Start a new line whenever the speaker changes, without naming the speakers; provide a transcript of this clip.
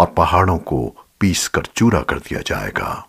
और पहाड़ों को पीस कर चूरा कर दिया जाएगा।